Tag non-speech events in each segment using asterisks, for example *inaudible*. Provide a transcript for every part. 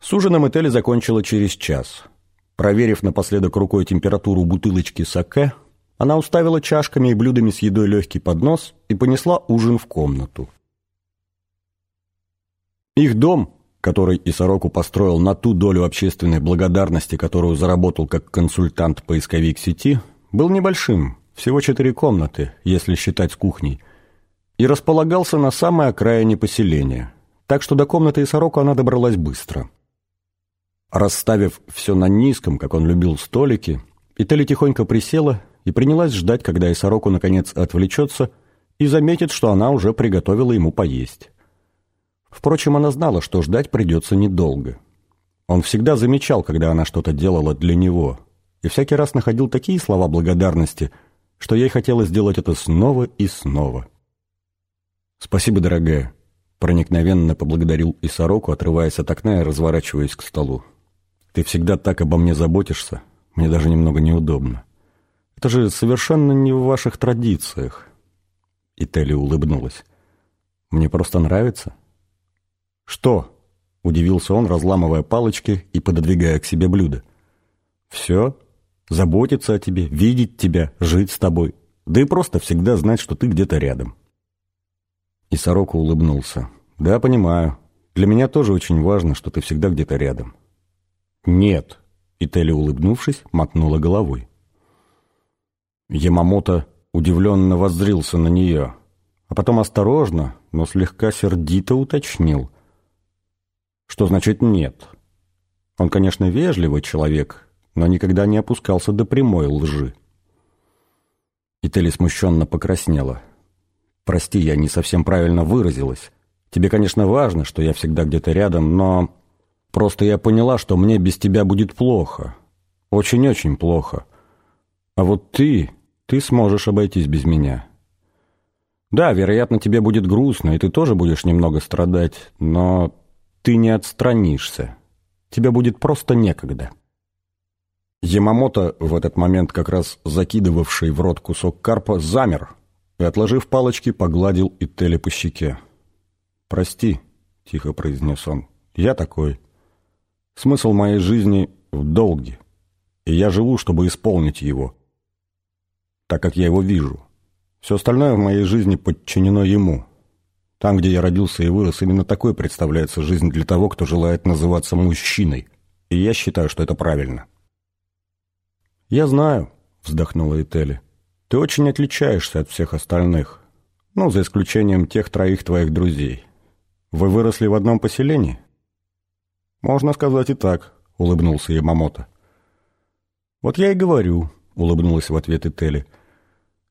С ужином Этели закончила через час. Проверив напоследок рукой температуру бутылочки саке, она уставила чашками и блюдами с едой легкий поднос и понесла ужин в комнату. Их дом, который Исароку построил на ту долю общественной благодарности, которую заработал как консультант-поисковик сети, был небольшим, всего четыре комнаты, если считать с кухней, и располагался на самой окраине поселения, так что до комнаты Исароку она добралась быстро. Расставив все на низком, как он любил, столике, Итали тихонько присела и принялась ждать, когда Исароку наконец отвлечется и заметит, что она уже приготовила ему поесть. Впрочем, она знала, что ждать придется недолго. Он всегда замечал, когда она что-то делала для него, и всякий раз находил такие слова благодарности, что ей хотелось сделать это снова и снова. «Спасибо, дорогая», — проникновенно поблагодарил и отрываясь от окна и разворачиваясь к столу. «Ты всегда так обо мне заботишься, мне даже немного неудобно. Это же совершенно не в ваших традициях». И Телли улыбнулась. «Мне просто нравится». «Что?» — удивился он, разламывая палочки и пододвигая к себе блюдо. «Все? Заботиться о тебе, видеть тебя, жить с тобой, да и просто всегда знать, что ты где-то рядом». И Сорока улыбнулся. «Да, понимаю. Для меня тоже очень важно, что ты всегда где-то рядом». «Нет», — и Телли, улыбнувшись, мотнула головой. Ямамото удивленно воззрился на нее, а потом осторожно, но слегка сердито уточнил. «Что значит нет?» Он, конечно, вежливый человек, но никогда не опускался до прямой лжи. И Телли смущенно покраснела. Прости, я не совсем правильно выразилась. Тебе, конечно, важно, что я всегда где-то рядом, но... Просто я поняла, что мне без тебя будет плохо. Очень-очень плохо. А вот ты... ты сможешь обойтись без меня. Да, вероятно, тебе будет грустно, и ты тоже будешь немного страдать, но ты не отстранишься. Тебе будет просто некогда. Ямамото, в этот момент как раз закидывавший в рот кусок карпа, замер, и, отложив палочки, погладил Ителли по щеке. «Прости», — тихо произнес он, — «я такой. Смысл моей жизни в долге, и я живу, чтобы исполнить его, так как я его вижу. Все остальное в моей жизни подчинено ему. Там, где я родился и вырос, именно такой представляется жизнь для того, кто желает называться мужчиной, и я считаю, что это правильно». «Я знаю», — вздохнула Этели. Ты очень отличаешься от всех остальных. Ну, за исключением тех троих твоих друзей. Вы выросли в одном поселении? Можно сказать и так, улыбнулся Ямамото. Вот я и говорю, улыбнулась в ответ Этели.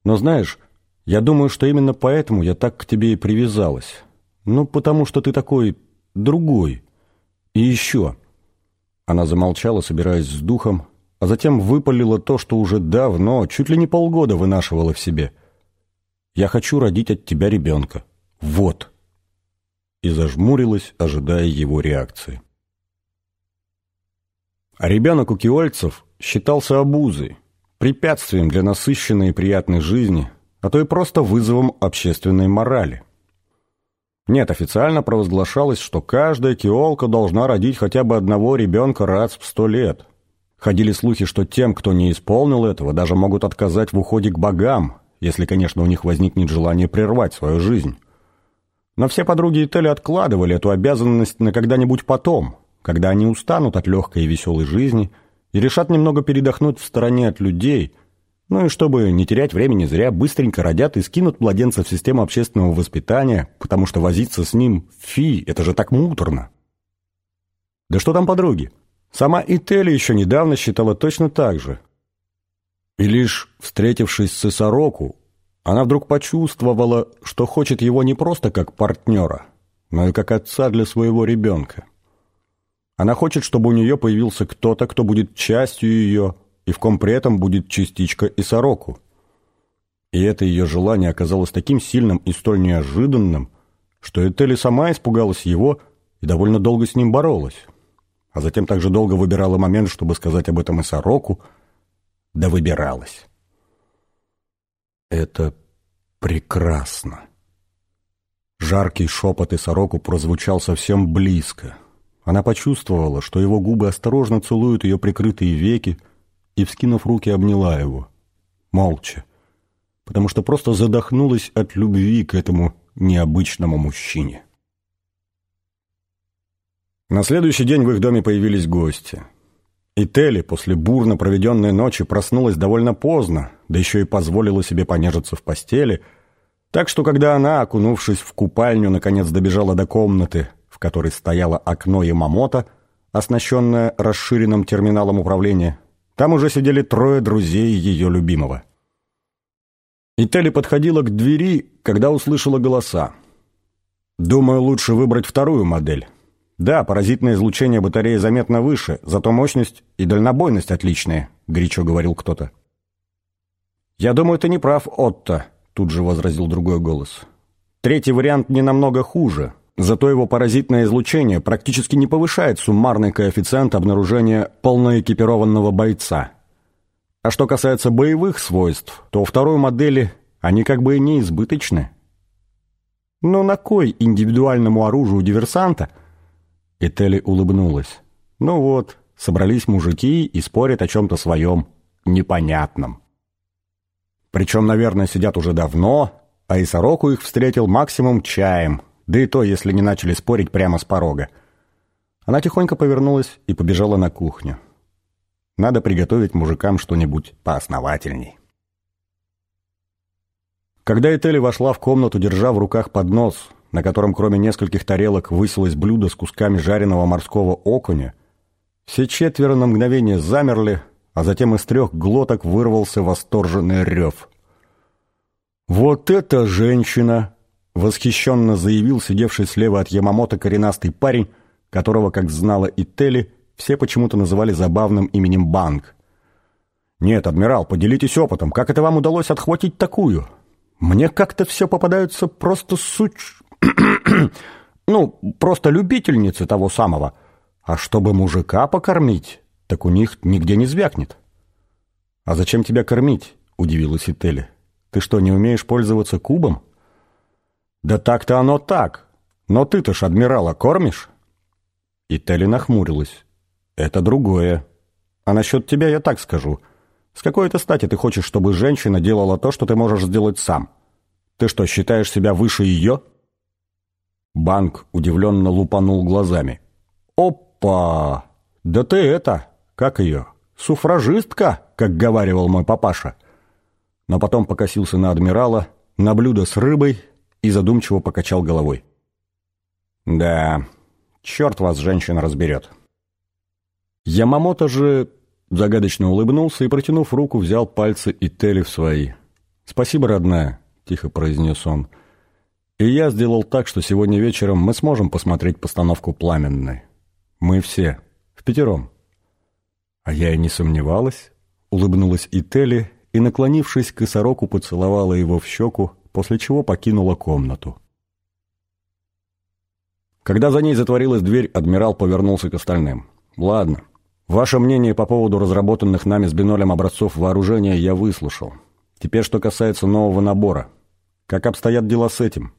Но знаешь, я думаю, что именно поэтому я так к тебе и привязалась. Ну, потому что ты такой другой. И еще. Она замолчала, собираясь с духом, а затем выпалила то, что уже давно, чуть ли не полгода вынашивала в себе. «Я хочу родить от тебя ребенка. Вот!» И зажмурилась, ожидая его реакции. А ребенок у киольцев считался обузой, препятствием для насыщенной и приятной жизни, а то и просто вызовом общественной морали. Нет, официально провозглашалось, что каждая киолка должна родить хотя бы одного ребенка раз в сто лет – Ходили слухи, что тем, кто не исполнил этого, даже могут отказать в уходе к богам, если, конечно, у них возникнет желание прервать свою жизнь. Но все подруги Этели откладывали эту обязанность на когда-нибудь потом, когда они устанут от легкой и веселой жизни и решат немного передохнуть в стороне от людей, ну и чтобы не терять времени зря, быстренько родят и скинут младенца в систему общественного воспитания, потому что возиться с ним, фи, это же так муторно. Да что там подруги? Сама Ители еще недавно считала точно так же. И лишь встретившись с Исароку, она вдруг почувствовала, что хочет его не просто как партнера, но и как отца для своего ребенка. Она хочет, чтобы у нее появился кто-то, кто будет частью ее, и в ком при этом будет частичка Исароку. И это ее желание оказалось таким сильным и столь неожиданным, что Этели сама испугалась его и довольно долго с ним боролась а затем также долго выбирала момент, чтобы сказать об этом и сороку, да выбиралась. Это прекрасно. Жаркий шепот и сороку прозвучал совсем близко. Она почувствовала, что его губы осторожно целуют ее прикрытые веки, и, вскинув руки, обняла его. Молча. Потому что просто задохнулась от любви к этому необычному мужчине. На следующий день в их доме появились гости. И Телли после бурно проведенной ночи проснулась довольно поздно, да еще и позволила себе понежиться в постели, так что когда она, окунувшись в купальню, наконец добежала до комнаты, в которой стояло окно Ямамото, оснащенное расширенным терминалом управления, там уже сидели трое друзей ее любимого. И Телли подходила к двери, когда услышала голоса. «Думаю, лучше выбрать вторую модель». «Да, паразитное излучение батареи заметно выше, зато мощность и дальнобойность отличные», — горячо говорил кто-то. «Я думаю, ты не прав, Отто», — тут же возразил другой голос. «Третий вариант не намного хуже, зато его паразитное излучение практически не повышает суммарный коэффициент обнаружения полноэкипированного бойца. А что касается боевых свойств, то у второй модели они как бы и не избыточны». Но на кой индивидуальному оружию диверсанта — и Телли улыбнулась. «Ну вот, собрались мужики и спорят о чем-то своем, непонятном. Причем, наверное, сидят уже давно, а и сороку их встретил максимум чаем, да и то, если не начали спорить прямо с порога. Она тихонько повернулась и побежала на кухню. Надо приготовить мужикам что-нибудь поосновательней. Когда Этели вошла в комнату, держа в руках поднос, на котором кроме нескольких тарелок высилось блюдо с кусками жареного морского окуня, все четверо на мгновение замерли, а затем из трех глоток вырвался восторженный рев. «Вот эта женщина!» — восхищенно заявил сидевший слева от Ямамото коренастый парень, которого, как знала и Телли, все почему-то называли забавным именем Банк. «Нет, адмирал, поделитесь опытом. Как это вам удалось отхватить такую? Мне как-то все попадаются просто суч... *clears throat* ну, просто любительницы того самого. А чтобы мужика покормить, так у них нигде не звякнет. «А зачем тебя кормить?» — удивилась Ителли. «Ты что, не умеешь пользоваться кубом?» «Да так-то оно так. Но ты-то ж адмирала кормишь?» Ителли нахмурилась. «Это другое. А насчет тебя я так скажу. С какой это стати ты хочешь, чтобы женщина делала то, что ты можешь сделать сам? Ты что, считаешь себя выше ее?» Банк удивленно лупанул глазами. «Опа! Да ты это, как ее, суфражистка, как говаривал мой папаша!» Но потом покосился на адмирала, на блюдо с рыбой и задумчиво покачал головой. «Да, черт вас, женщина, разберет!» Ямамото же загадочно улыбнулся и, протянув руку, взял пальцы и Тели в свои. «Спасибо, родная», — тихо произнес он, — и я сделал так, что сегодня вечером мы сможем посмотреть постановку «Пламенной». Мы все. В пятером. А я и не сомневалась. Улыбнулась и Телли, и, наклонившись к Исароку, поцеловала его в щеку, после чего покинула комнату. Когда за ней затворилась дверь, адмирал повернулся к остальным. «Ладно. Ваше мнение по поводу разработанных нами с бинолем образцов вооружения я выслушал. Теперь, что касается нового набора. Как обстоят дела с этим?»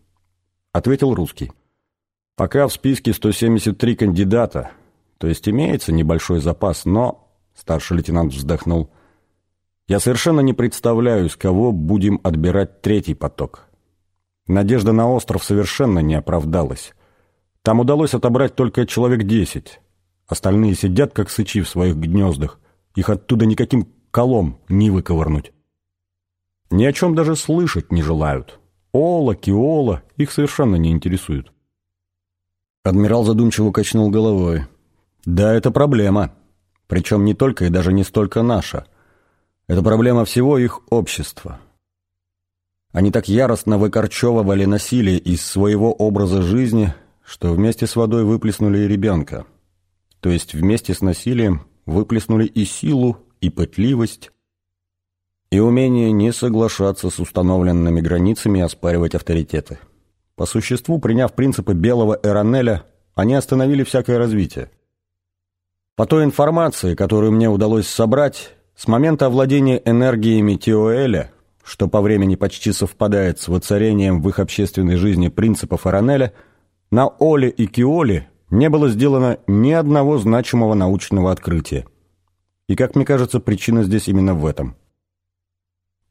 ответил русский. Пока в списке 173 кандидата, то есть имеется небольшой запас, но, старший лейтенант вздохнул, я совершенно не представляю, из кого будем отбирать третий поток. Надежда на остров совершенно не оправдалась. Там удалось отобрать только человек десять. Остальные сидят, как сычи в своих гнездах. Их оттуда никаким колом не выковырнуть. Ни о чем даже слышать не желают. Ола, Киола их совершенно не интересуют. Адмирал задумчиво качнул головой. Да, это проблема. Причем не только и даже не столько наша. Это проблема всего их общества. Они так яростно выкорчевывали насилие из своего образа жизни, что вместе с водой выплеснули и ребенка. То есть вместе с насилием выплеснули и силу, и пытливость, и умение не соглашаться с установленными границами и оспаривать авторитеты. По существу, приняв принципы белого Эронеля, они остановили всякое развитие. По той информации, которую мне удалось собрать, с момента овладения энергиями Тиоэля, что по времени почти совпадает с воцарением в их общественной жизни принципов Эронеля, на Оле и Киоле не было сделано ни одного значимого научного открытия. И, как мне кажется, причина здесь именно в этом.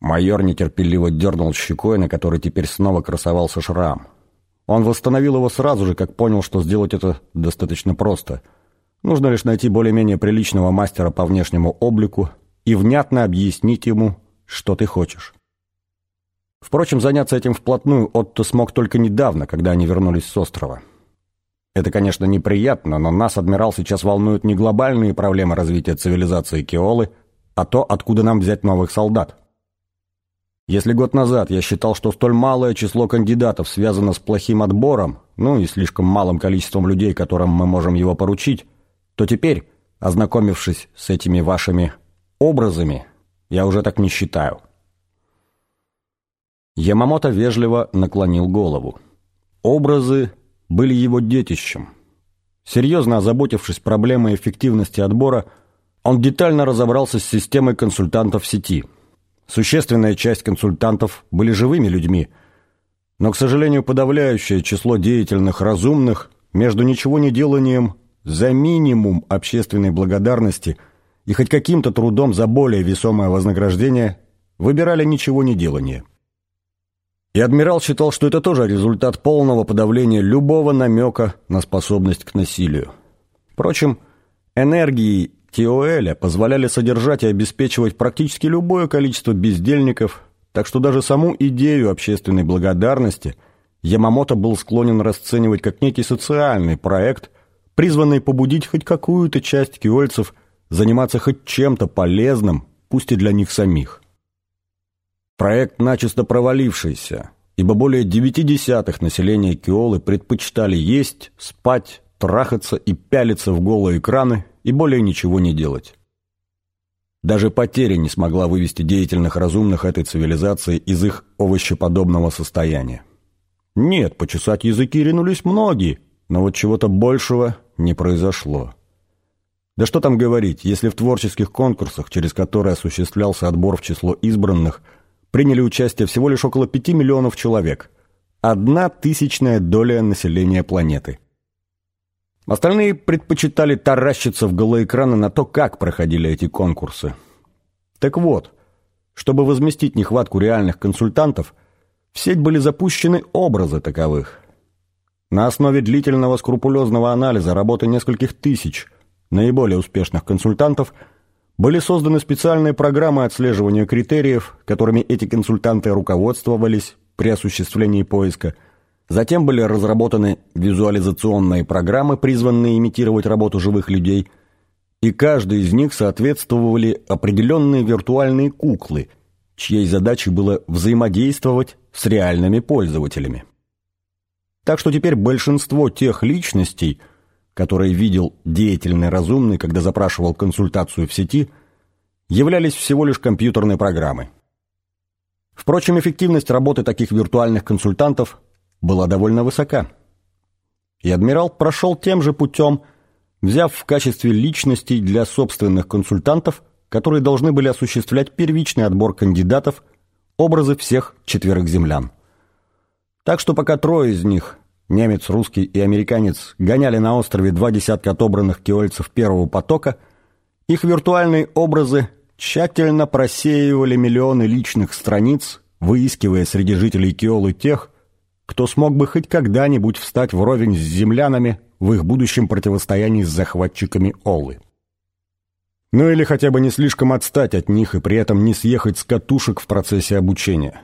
Майор нетерпеливо дернул щекой, на которой теперь снова красовался шрам. Он восстановил его сразу же, как понял, что сделать это достаточно просто. Нужно лишь найти более-менее приличного мастера по внешнему облику и внятно объяснить ему, что ты хочешь. Впрочем, заняться этим вплотную Отто смог только недавно, когда они вернулись с острова. Это, конечно, неприятно, но нас, адмирал, сейчас волнуют не глобальные проблемы развития цивилизации Кеолы, а то, откуда нам взять новых солдат. Если год назад я считал, что столь малое число кандидатов связано с плохим отбором, ну и слишком малым количеством людей, которым мы можем его поручить, то теперь, ознакомившись с этими вашими образами, я уже так не считаю. Ямамото вежливо наклонил голову. Образы были его детищем. Серьезно озаботившись проблемой эффективности отбора, он детально разобрался с системой консультантов сети – Существенная часть консультантов были живыми людьми, но, к сожалению, подавляющее число деятельных разумных между ничего не деланием за минимум общественной благодарности и хоть каким-то трудом за более весомое вознаграждение выбирали ничего не делание. И адмирал считал, что это тоже результат полного подавления любого намека на способность к насилию. Впрочем, энергии Тиоэля позволяли содержать и обеспечивать практически любое количество бездельников, так что даже саму идею общественной благодарности Ямамото был склонен расценивать как некий социальный проект, призванный побудить хоть какую-то часть киольцев заниматься хоть чем-то полезным, пусть и для них самих. Проект начисто провалившийся, ибо более девяти десятых населения Киолы предпочитали есть, спать, трахаться и пялиться в голые экраны и более ничего не делать. Даже потеря не смогла вывести деятельных разумных этой цивилизации из их овощеподобного состояния. Нет, почесать языки ринулись многие, но вот чего-то большего не произошло. Да что там говорить, если в творческих конкурсах, через которые осуществлялся отбор в число избранных, приняли участие всего лишь около пяти миллионов человек, одна тысячная доля населения планеты – Остальные предпочитали таращиться в голоэкраны на то, как проходили эти конкурсы. Так вот, чтобы возместить нехватку реальных консультантов, в сеть были запущены образы таковых. На основе длительного скрупулезного анализа работы нескольких тысяч наиболее успешных консультантов были созданы специальные программы отслеживания критериев, которыми эти консультанты руководствовались при осуществлении поиска – Затем были разработаны визуализационные программы, призванные имитировать работу живых людей, и каждой из них соответствовали определенные виртуальные куклы, чьей задачей было взаимодействовать с реальными пользователями. Так что теперь большинство тех личностей, которые видел деятельный разумный, когда запрашивал консультацию в сети, являлись всего лишь компьютерной программой. Впрочем, эффективность работы таких виртуальных консультантов была довольно высока. И адмирал прошел тем же путем, взяв в качестве личностей для собственных консультантов, которые должны были осуществлять первичный отбор кандидатов, образы всех четверых землян. Так что пока трое из них, немец, русский и американец, гоняли на острове два десятка отобранных киольцев первого потока, их виртуальные образы тщательно просеивали миллионы личных страниц, выискивая среди жителей Киолы тех, кто смог бы хоть когда-нибудь встать вровень с землянами в их будущем противостоянии с захватчиками Олы. Ну или хотя бы не слишком отстать от них и при этом не съехать с катушек в процессе обучения.